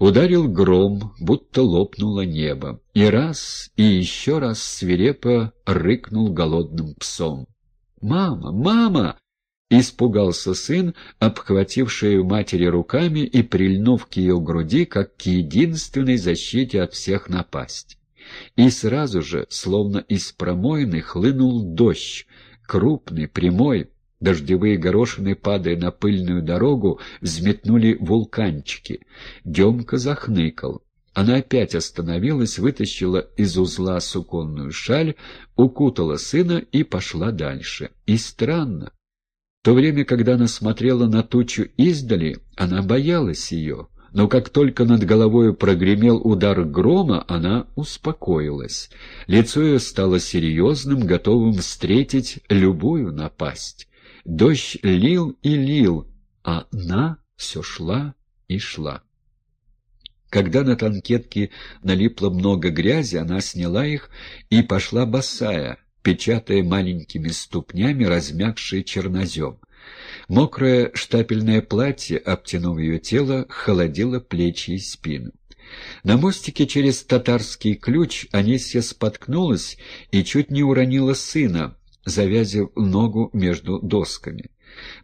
Ударил гром, будто лопнуло небо, и раз, и еще раз свирепо рыкнул голодным псом. «Мама! Мама!» — испугался сын, обхватив шею матери руками и прильнув к ее груди, как к единственной защите от всех напасть. И сразу же, словно из промоины, хлынул дождь, крупный, прямой, Дождевые горошины, падая на пыльную дорогу, взметнули вулканчики. Демка захныкал. Она опять остановилась, вытащила из узла суконную шаль, укутала сына и пошла дальше. И странно. В то время, когда она смотрела на тучу издали, она боялась ее. Но как только над головой прогремел удар грома, она успокоилась. Лицо ее стало серьезным, готовым встретить любую напасть. Дождь лил и лил, а она все шла и шла. Когда на танкетке налипло много грязи, она сняла их и пошла босая, печатая маленькими ступнями размягший чернозем. Мокрое штапельное платье, обтянув ее тело, холодило плечи и спину. На мостике через татарский ключ Анисия споткнулась и чуть не уронила сына, завязив ногу между досками.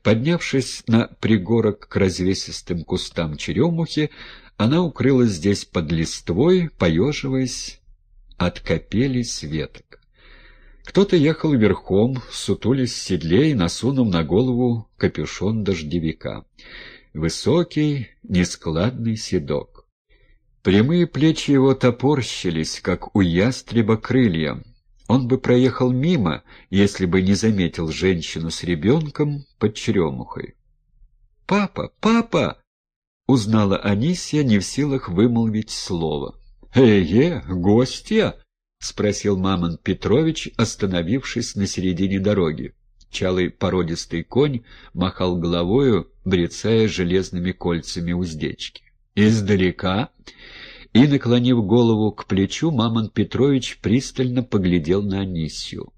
Поднявшись на пригорок к развесистым кустам черемухи, она укрылась здесь под листвой, поеживаясь от капели светок. Кто-то ехал верхом, сутулясь в седле и насунув на голову капюшон дождевика. Высокий, нескладный седок. Прямые плечи его топорщились, как у ястреба крылья. Он бы проехал мимо, если бы не заметил женщину с ребенком под черемухой. «Папа! Папа!» — узнала Анисия, не в силах вымолвить слово. «Э-е, гостья!» — спросил Мамон Петрович, остановившись на середине дороги. Чалый породистый конь махал головою, брецая железными кольцами уздечки. «Издалека?» И, наклонив голову к плечу, Мамон Петрович пристально поглядел на Анисью.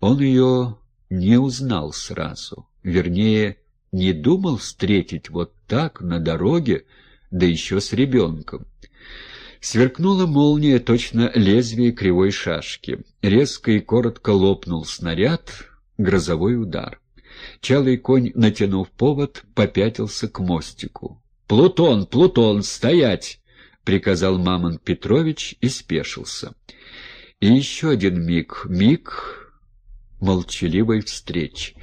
Он ее не узнал сразу, вернее, не думал встретить вот так на дороге, да еще с ребенком. Сверкнула молния, точно лезвие кривой шашки. Резко и коротко лопнул снаряд, грозовой удар. Чалый конь, натянув повод, попятился к мостику. «Плутон! Плутон! Стоять!» Приказал Мамон Петрович и спешился. И еще один миг, миг молчаливой встречи.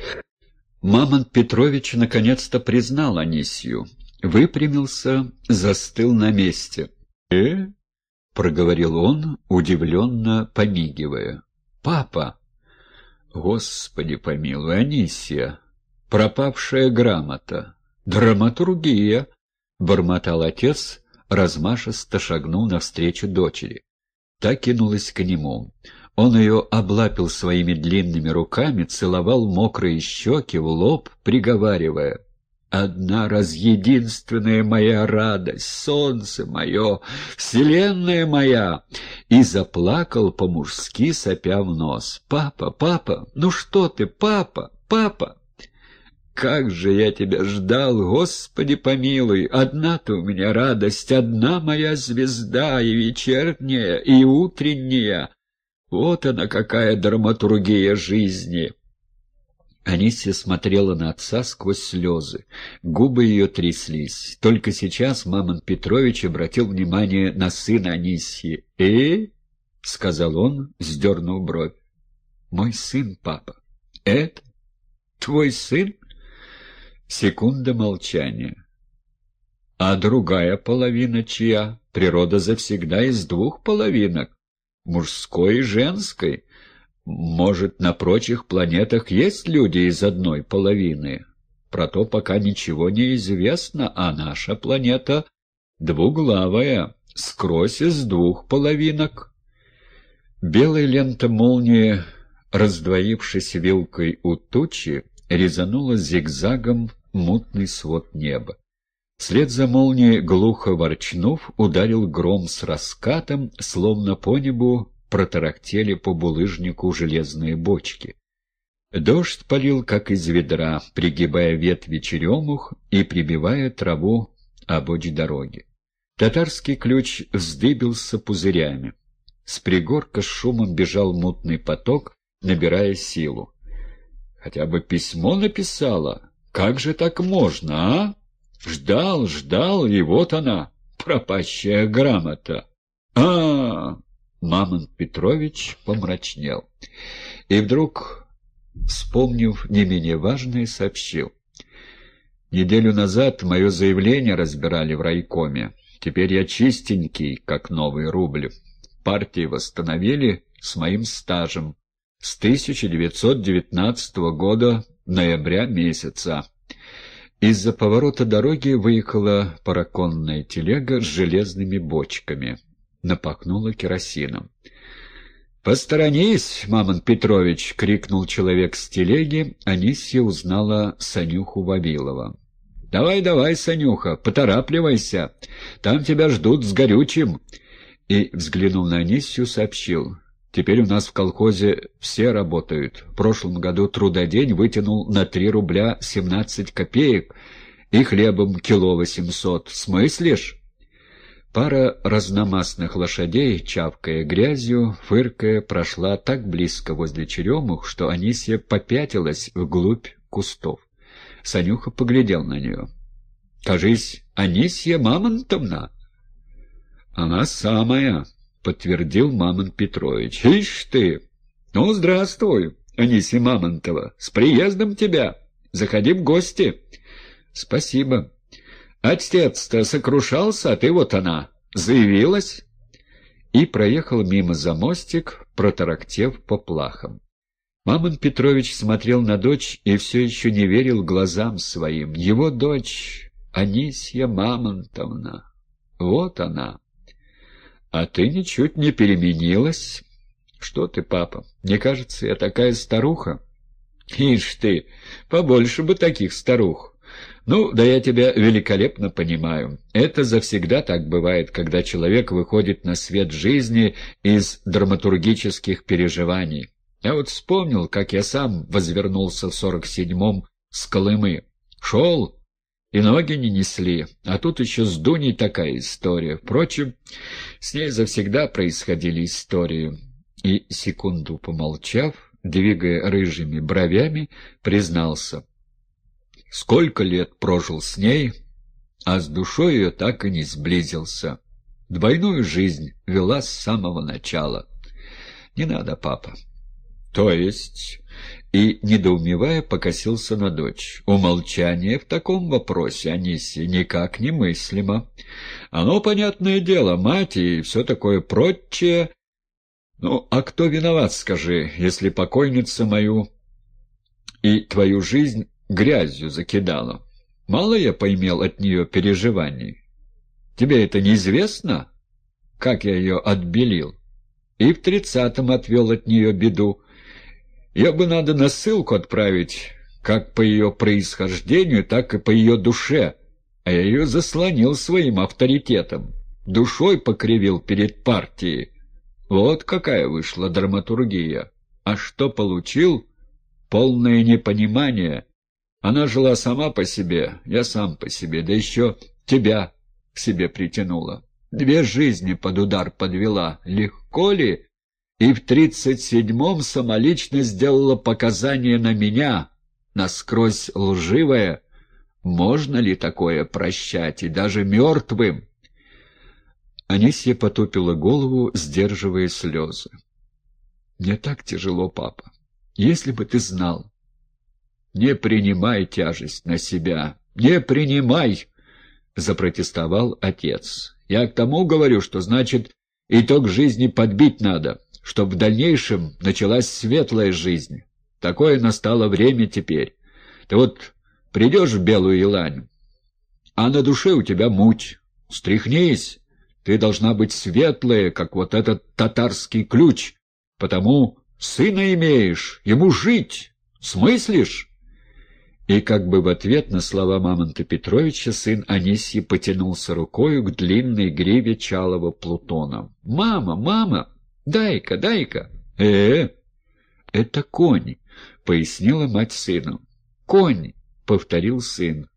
Мамон Петрович наконец-то признал Анисью, выпрямился, застыл на месте. «Э?» — проговорил он, удивленно помигивая. «Папа!» «Господи помилуй, Анисия! Пропавшая грамота! Драматургия!» — бормотал отец, размашисто шагнул навстречу дочери. Та кинулась к нему. Он ее облапил своими длинными руками, целовал мокрые щеки в лоб, приговаривая «Одна раз единственная моя радость, солнце мое, вселенная моя!» И заплакал по-мужски, сопя в нос. «Папа, папа, ну что ты, папа, папа!» Как же я тебя ждал, Господи помилуй! Одна ты у меня радость, одна моя звезда, и вечерняя, и утренняя. Вот она какая драматургия жизни!» Анисия смотрела на отца сквозь слезы. Губы ее тряслись. Только сейчас Мамон Петрович обратил внимание на сына Анисии. «Э?» — сказал он, сдернув бровь. «Мой сын, папа. Это? Твой сын?» Секунда молчания. А другая половина чья? Природа завсегда из двух половинок, мужской и женской. Может, на прочих планетах есть люди из одной половины? Про то пока ничего не известно, а наша планета двуглавая, скрозь из двух половинок. Белая лента молнии, раздвоившись вилкой у тучи, резануло зигзагом мутный свод неба. Вслед за молнией, глухо ворчнув, ударил гром с раскатом, словно по небу протарахтели по булыжнику железные бочки. Дождь полил, как из ведра, пригибая ветви черемух и прибивая траву обочь дороги. Татарский ключ вздыбился пузырями. С пригорка с шумом бежал мутный поток, набирая силу. Хотя бы письмо написала. Как же так можно, а? Ждал, ждал, и вот она, пропащая грамота. а, -а, -а Мамонт Петрович помрачнел. И вдруг, вспомнив не менее важное, сообщил. Неделю назад мое заявление разбирали в райкоме. Теперь я чистенький, как новый рубль. Партии восстановили с моим стажем с 1919 года ноября месяца. Из-за поворота дороги выехала параконная телега с железными бочками. Напахнула керосином. «Посторонись, Мамон Петрович!» — крикнул человек с телеги. Анисья узнала Санюху Вавилова. «Давай, давай, Санюха, поторапливайся. Там тебя ждут с горючим». И, взглянув на Анисью, сообщил. «Теперь у нас в колхозе все работают. В прошлом году трудодень вытянул на три рубля семнадцать копеек и хлебом кило восемьсот. Смыслишь?» Пара разномастных лошадей, чавкая грязью, фыркая, прошла так близко возле черемух, что Анисия попятилась вглубь кустов. Санюха поглядел на нее. — Кажись, Анисья Мамонтовна? — Она самая, — подтвердил Мамонт Петрович. — Ишь ты! Ну, здравствуй, Анисья Мамонтова. С приездом тебя! Заходи в гости. — Спасибо. Отец-то сокрушался, а ты вот она. Заявилась? И проехал мимо за мостик, протарактев по плахам. Мамон Петрович смотрел на дочь и все еще не верил глазам своим. Его дочь Анисья Мамонтовна. Вот она. А ты ничуть не переменилась. Что ты, папа, мне кажется, я такая старуха. Ишь ты, побольше бы таких старух. «Ну, да я тебя великолепно понимаю. Это завсегда так бывает, когда человек выходит на свет жизни из драматургических переживаний. Я вот вспомнил, как я сам возвернулся в сорок седьмом с Колымы. Шел, и ноги не несли, а тут еще с Дуней такая история. Впрочем, с ней завсегда происходили истории». И, секунду помолчав, двигая рыжими бровями, признался — Сколько лет прожил с ней, а с душой ее так и не сблизился. Двойную жизнь вела с самого начала. Не надо, папа. То есть... И, недоумевая, покосился на дочь. Умолчание в таком вопросе, Аниси, никак не мыслимо. Оно, понятное дело, мать и все такое прочее. Ну, а кто виноват, скажи, если покойница мою и твою жизнь грязью закидала. Мало я поймел от нее переживаний. Тебе это неизвестно, как я ее отбелил? И в тридцатом отвел от нее беду. Я бы надо на ссылку отправить, как по ее происхождению, так и по ее душе, а я ее заслонил своим авторитетом, душой покривил перед партией. Вот какая вышла драматургия. А что получил? Полное непонимание она жила сама по себе, я сам по себе, да еще тебя к себе притянула. Две жизни под удар подвела. Легко ли? И в тридцать седьмом самолично сделала показания на меня, насквозь лживое. Можно ли такое прощать, и даже мертвым? Анисья потупила голову, сдерживая слезы. «Мне так тяжело, папа. Если бы ты знал, «Не принимай тяжесть на себя! Не принимай!» — запротестовал отец. «Я к тому говорю, что, значит, итог жизни подбить надо, чтобы в дальнейшем началась светлая жизнь. Такое настало время теперь. Ты вот придешь в Белую Елань, а на душе у тебя муть. Стряхнись, ты должна быть светлая, как вот этот татарский ключ, потому сына имеешь, ему жить, смыслишь?» И как бы в ответ на слова Мамонта Петровича сын Анисьи потянулся рукою к длинной гриве чалого Плутона. «Мама, мама! Дай-ка, дай-ка!» «Э-э! Это конь!» — пояснила мать сыну. «Конь!» — повторил сын.